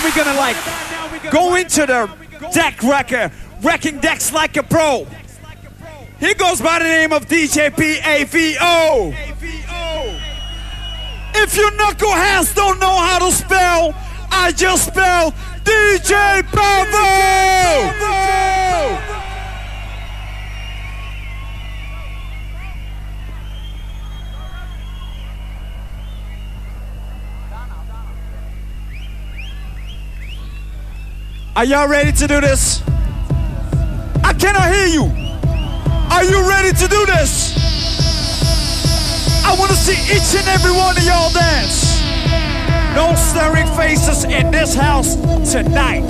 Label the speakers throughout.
Speaker 1: we're gonna like go into the deck wrecker, wrecking decks like a pro. He goes by the name of DJ Pavo. If you knuckleheads don't know how to spell, I just spell DJ Pavo. Are y'all ready to do this? I cannot hear you. Are you ready to do this? I want to see each and every one of y'all dance. No staring faces in this house tonight.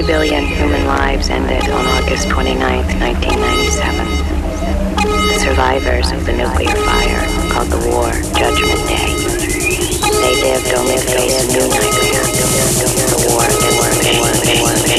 Speaker 2: Billion human lives ended on August 29, 1997. The survivors of the nuclear fire called the war Judgment Day. They lived only a new nightmare, the war, the war, war, war, war,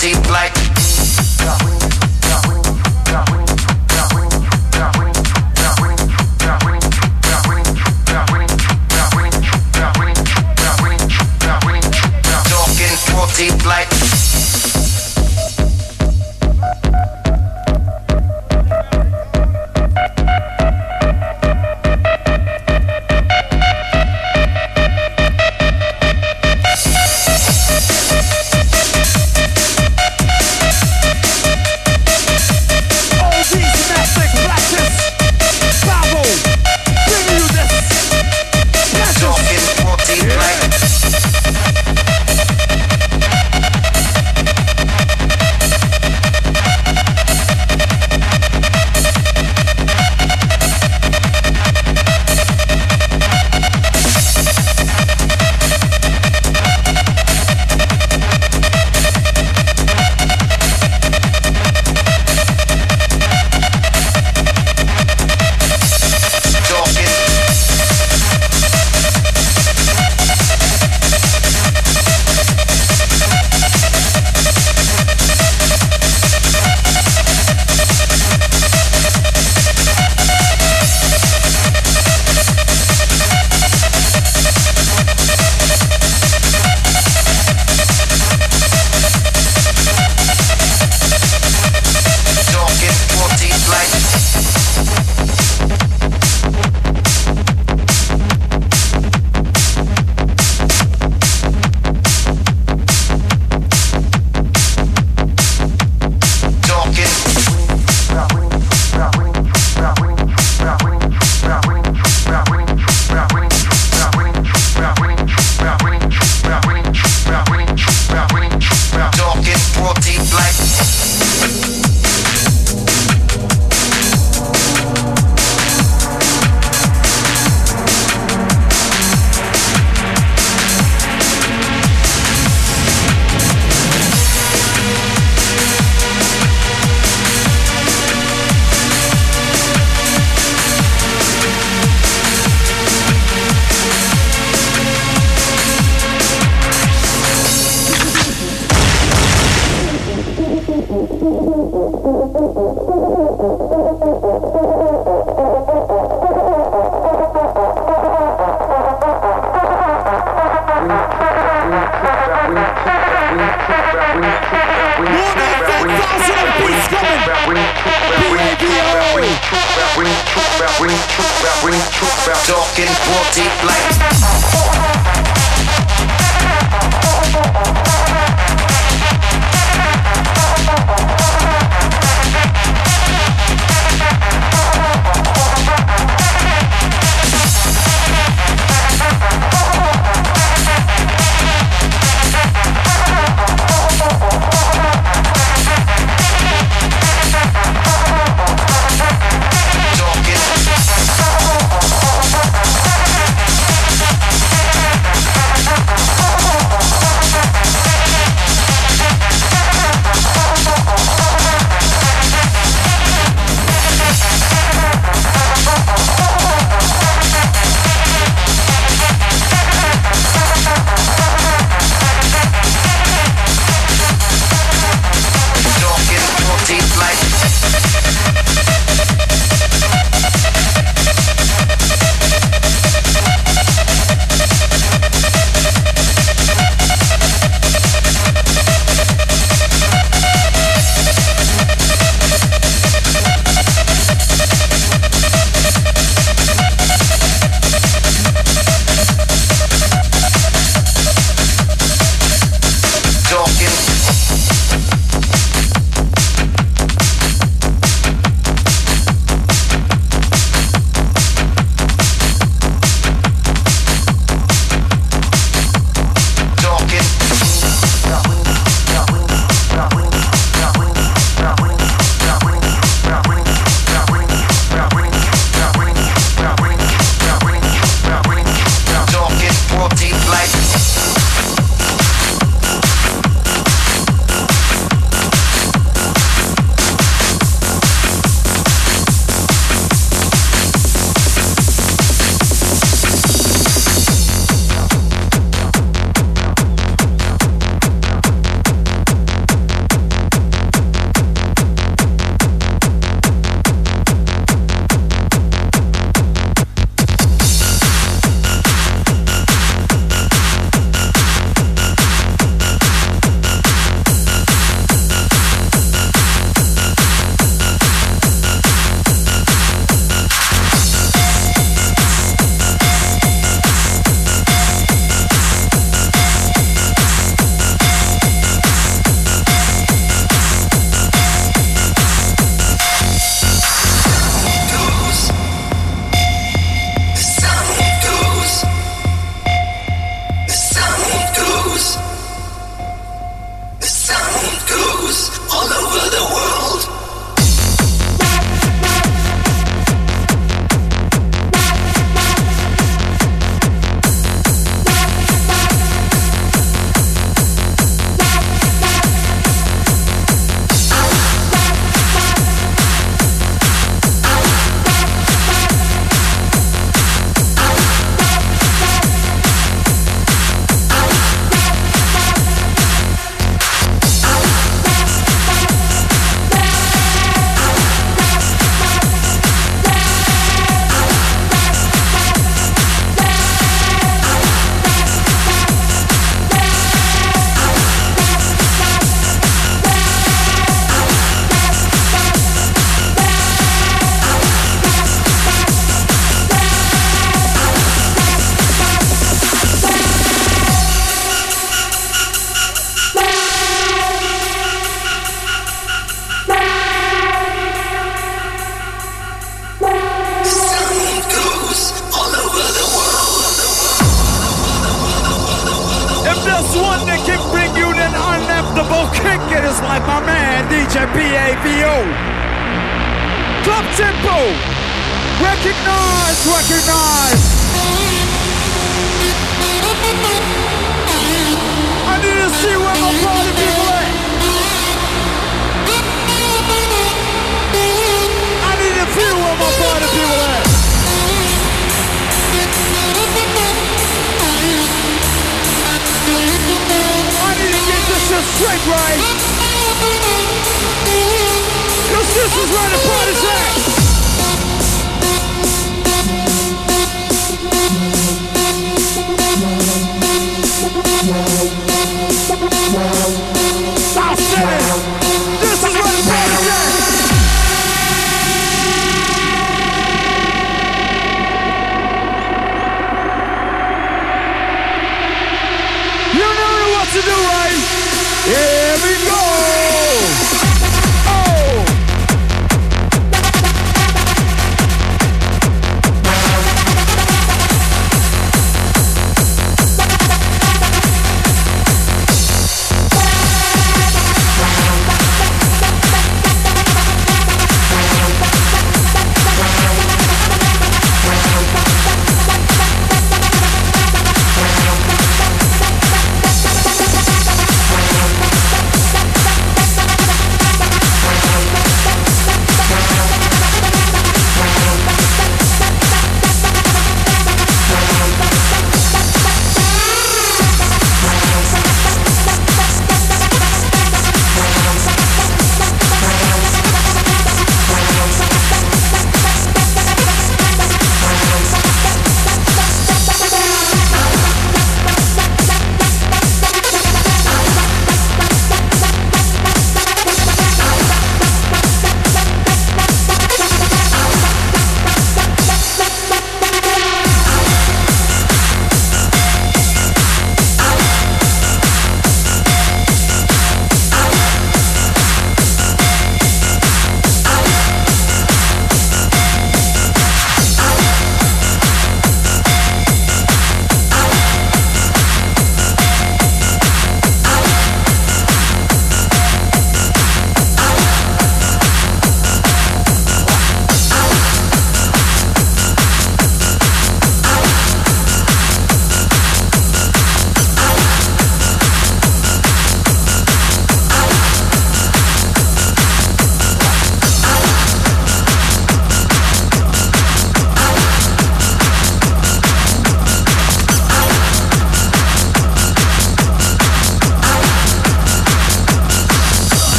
Speaker 3: deep
Speaker 1: like. Mm.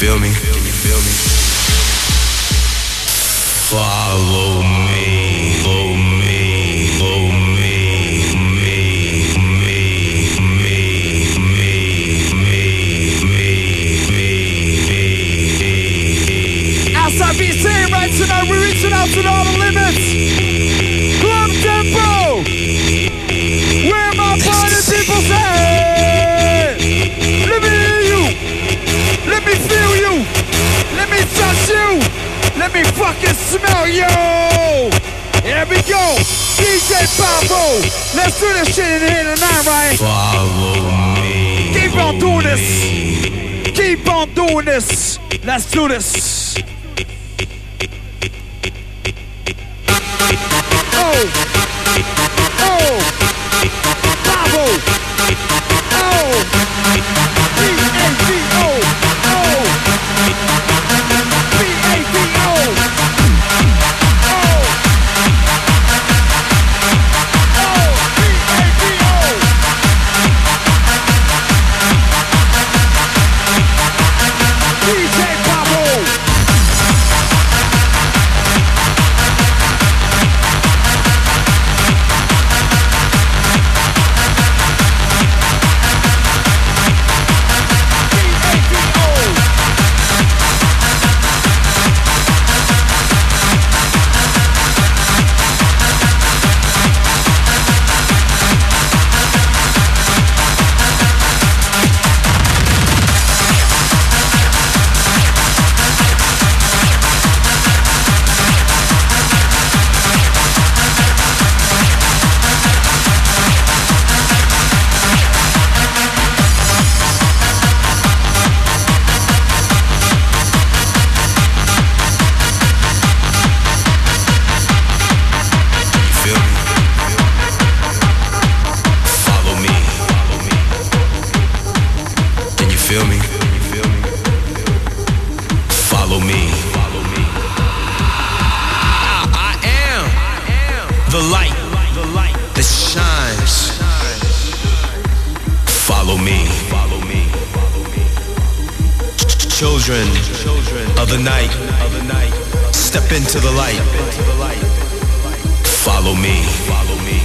Speaker 1: Feel
Speaker 4: me? Can you feel me?
Speaker 1: Fucking smell you. Here we go. DJ Pavo. Let's do this shit in here tonight, right?
Speaker 4: follow me.
Speaker 1: Keep on doing this. Keep on doing this. Let's do this. Oh. Oh.
Speaker 4: Follow me. I am the light that shines. Follow me. Children of the night, step into the light. Follow me. Follow me.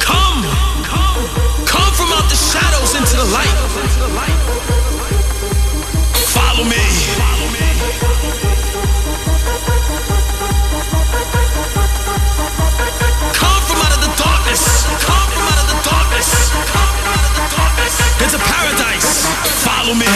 Speaker 4: Come, come, come from out the shadows into the light. Follow me. Come from out of the darkness. Come from out of the darkness. Come from out of the darkness. Into paradise. Follow me.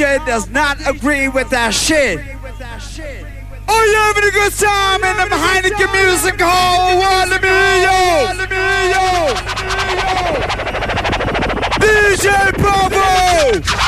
Speaker 1: Does not agree with that shit. Are you having a good time in the Heineken Music Hall? Well, let me hear you. DJ Pavo!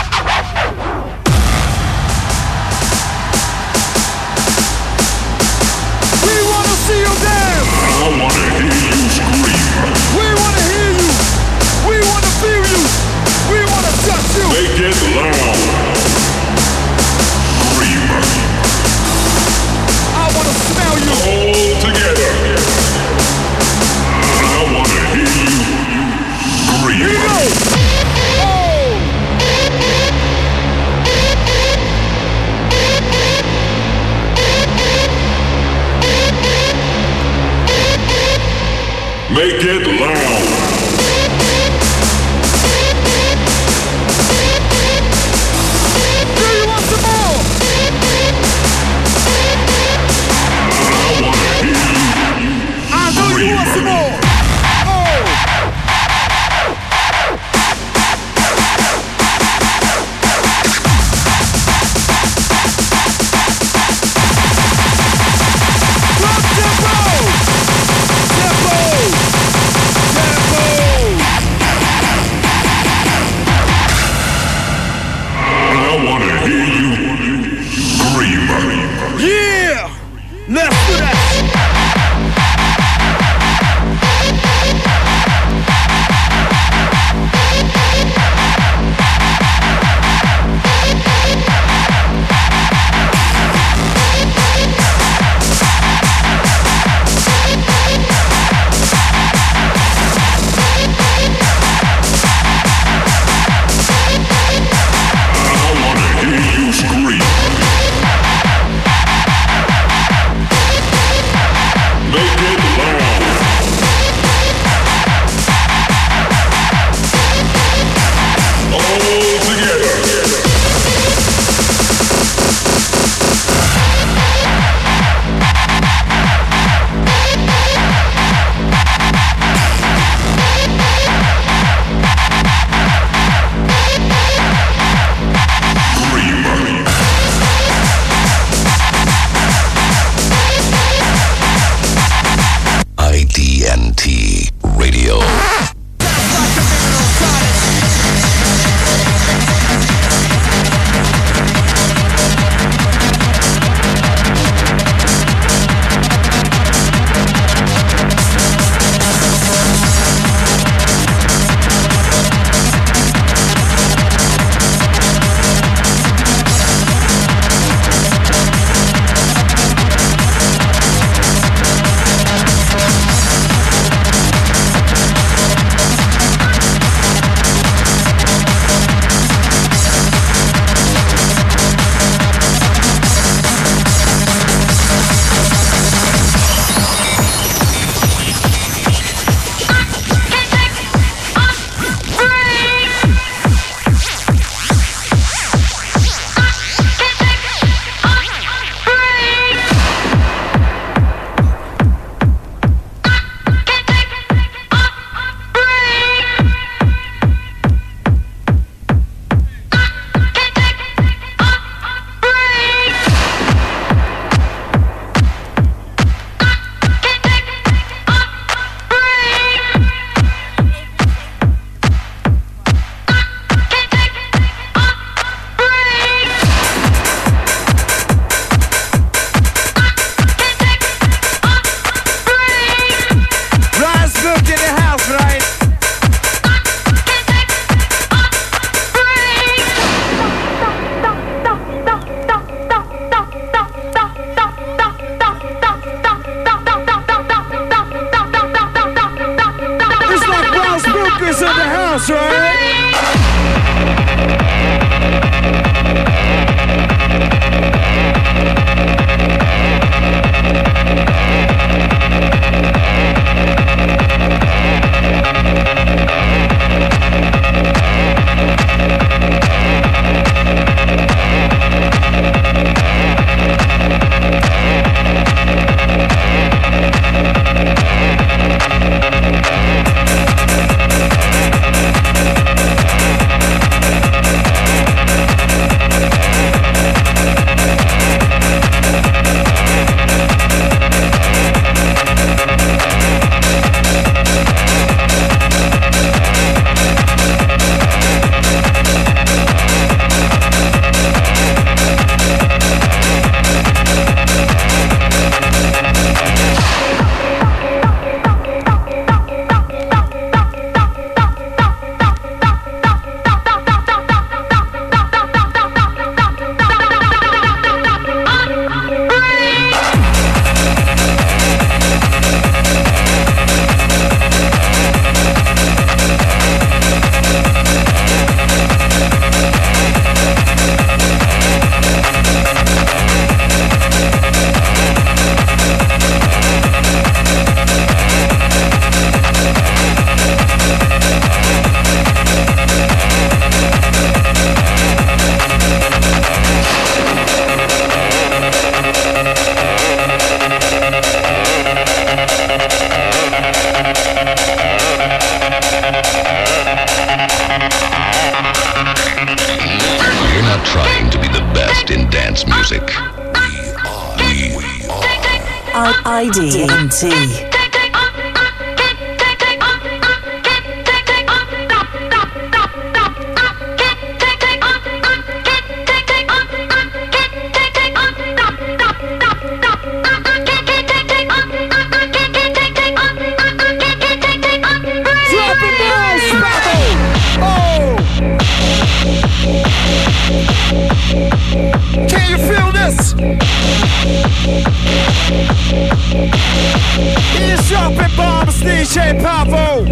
Speaker 5: Che Pavo.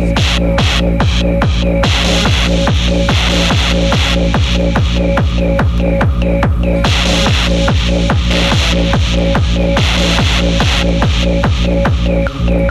Speaker 5: Thank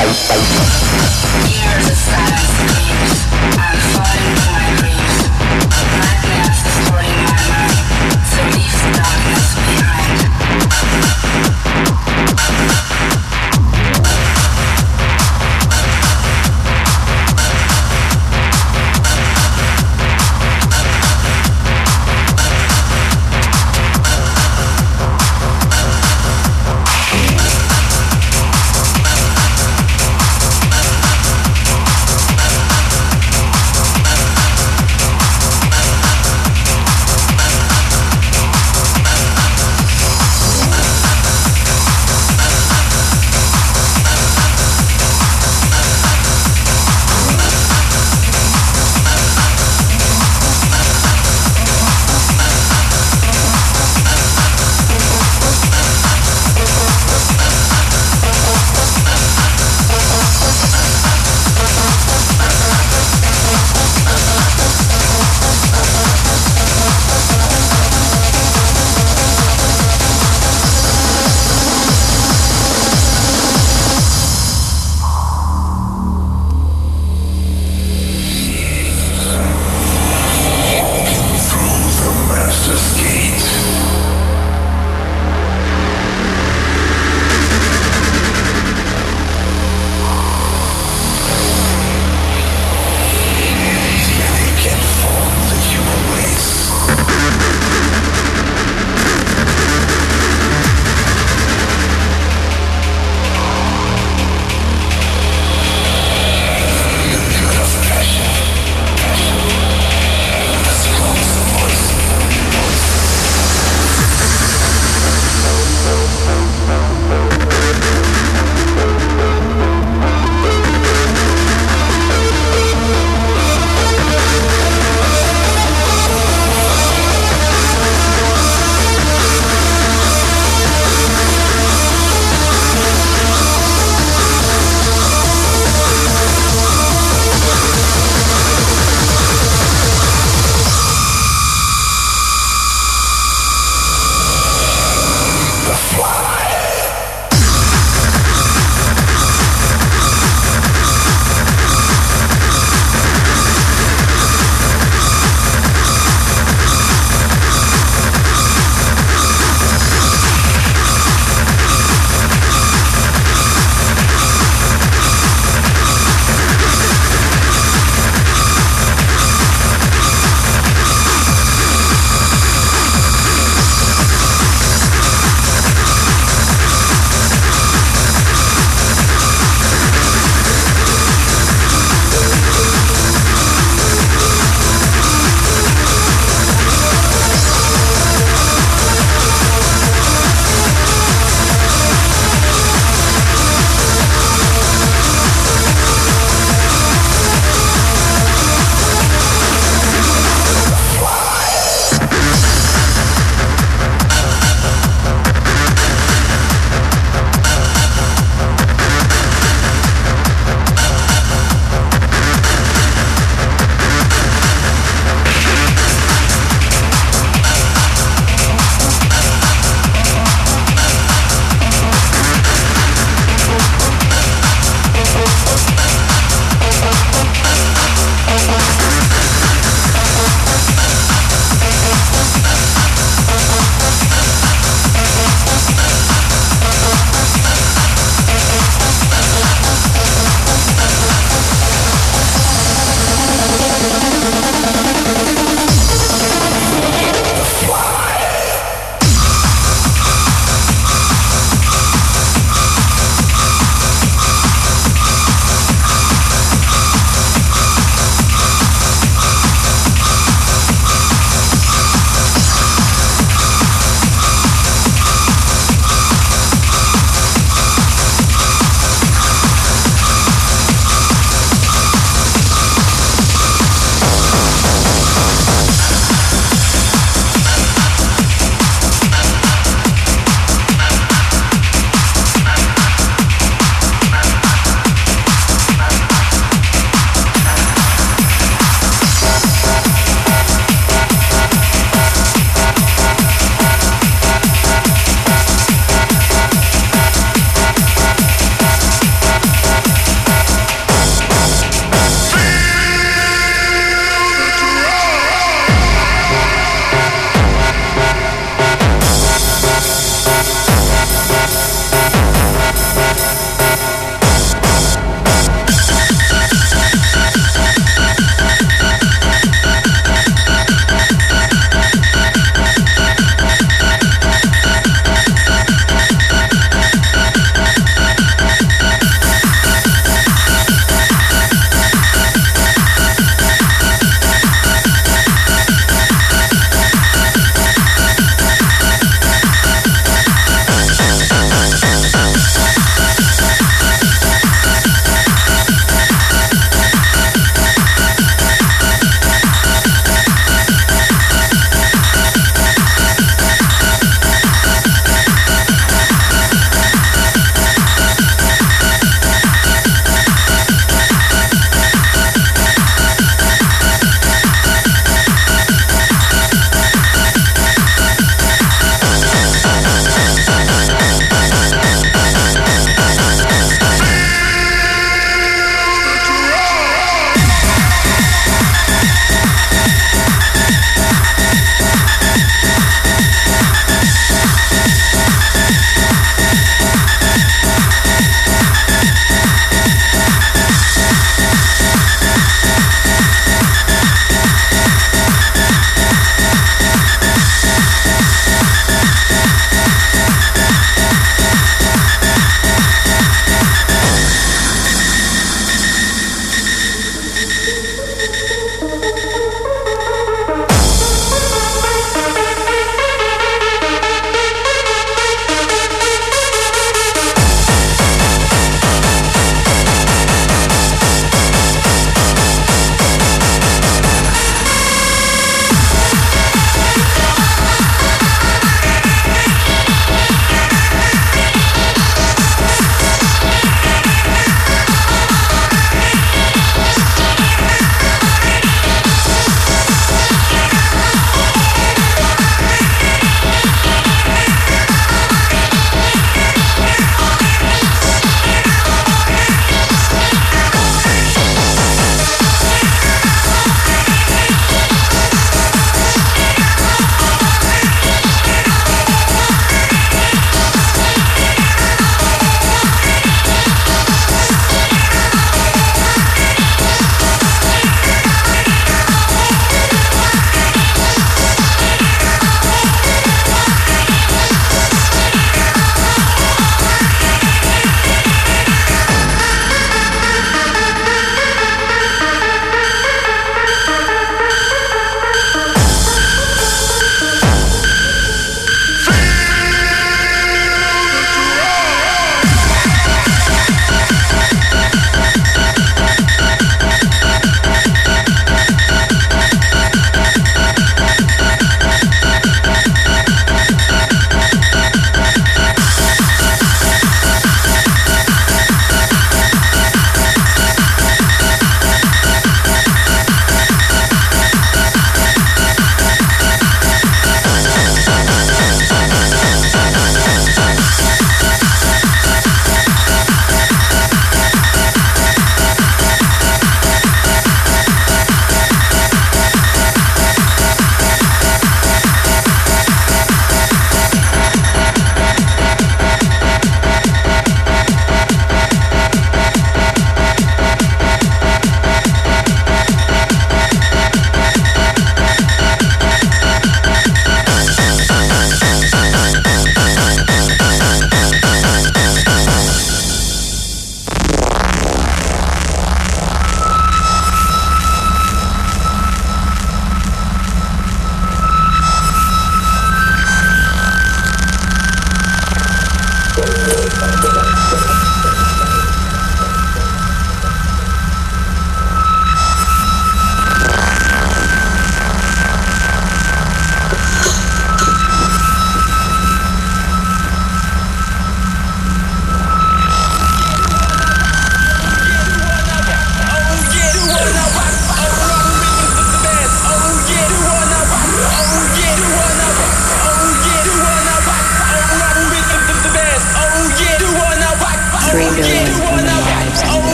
Speaker 5: Years